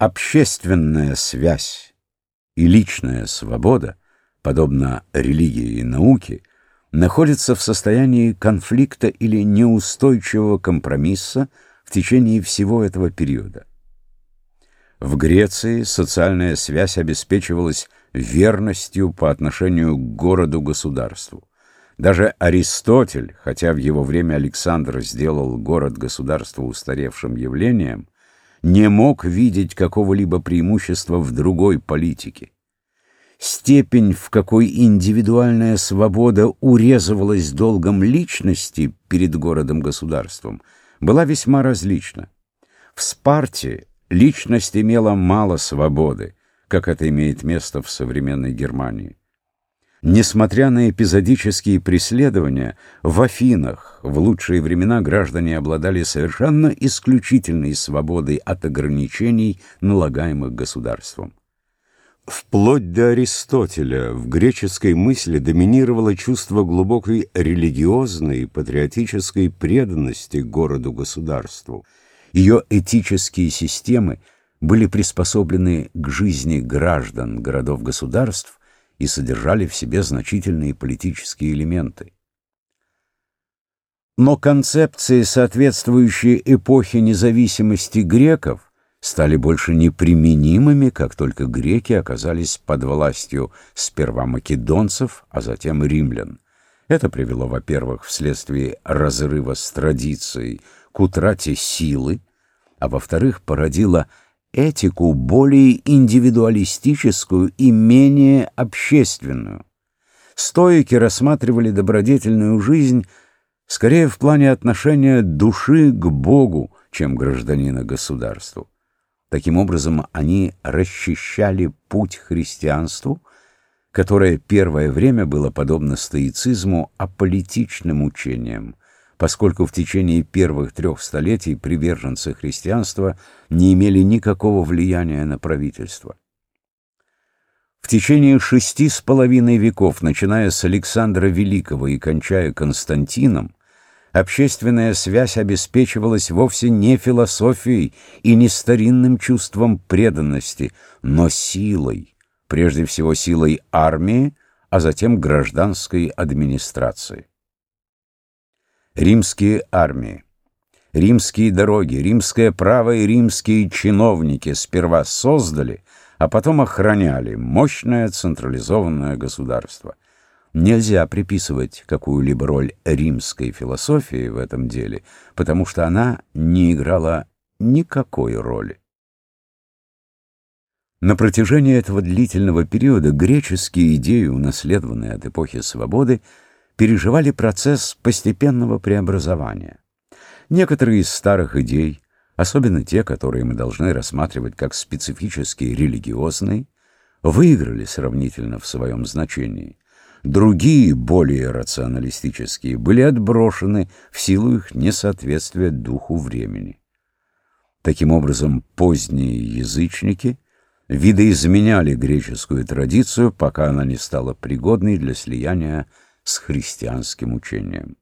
Общественная связь и личная свобода, подобно религии и науке, находятся в состоянии конфликта или неустойчивого компромисса в течение всего этого периода. В Греции социальная связь обеспечивалась верностью по отношению к городу-государству. Даже Аристотель, хотя в его время Александр сделал город-государство устаревшим явлением, не мог видеть какого-либо преимущества в другой политике. Степень, в какой индивидуальная свобода урезывалась долгом личности перед городом-государством, была весьма различна. В Спарте личность имела мало свободы, как это имеет место в современной Германии. Несмотря на эпизодические преследования, в Афинах в лучшие времена граждане обладали совершенно исключительной свободой от ограничений, налагаемых государством. Вплоть до Аристотеля в греческой мысли доминировало чувство глубокой религиозной и патриотической преданности городу-государству. Ее этические системы были приспособлены к жизни граждан городов-государств и содержали в себе значительные политические элементы. Но концепции, соответствующие эпохе независимости греков, стали больше неприменимыми, как только греки оказались под властью сперва македонцев, а затем римлян. Это привело, во-первых, вследствие разрыва с традицией к утрате силы, а во-вторых, породило этику более индивидуалистическую и менее общественную. Стоики рассматривали добродетельную жизнь скорее в плане отношения души к Богу, чем гражданина государству. Таким образом, они расчищали путь христианству, которое первое время было подобно стоицизму аполитичным учением, поскольку в течение первых трех столетий приверженцы христианства не имели никакого влияния на правительство. В течение шести с половиной веков, начиная с Александра Великого и кончая Константином, общественная связь обеспечивалась вовсе не философией и не старинным чувством преданности, но силой, прежде всего силой армии, а затем гражданской администрации римские армии, римские дороги, римское право и римские чиновники сперва создали, а потом охраняли мощное централизованное государство. Нельзя приписывать какую-либо роль римской философии в этом деле, потому что она не играла никакой роли. На протяжении этого длительного периода греческие идеи, унаследованные от эпохи свободы, переживали процесс постепенного преобразования. Некоторые из старых идей, особенно те, которые мы должны рассматривать как специфические религиозные, выиграли сравнительно в своем значении. Другие, более рационалистические, были отброшены в силу их несоответствия духу времени. Таким образом, поздние язычники видоизменяли греческую традицию, пока она не стала пригодной для слияния с христианским учением.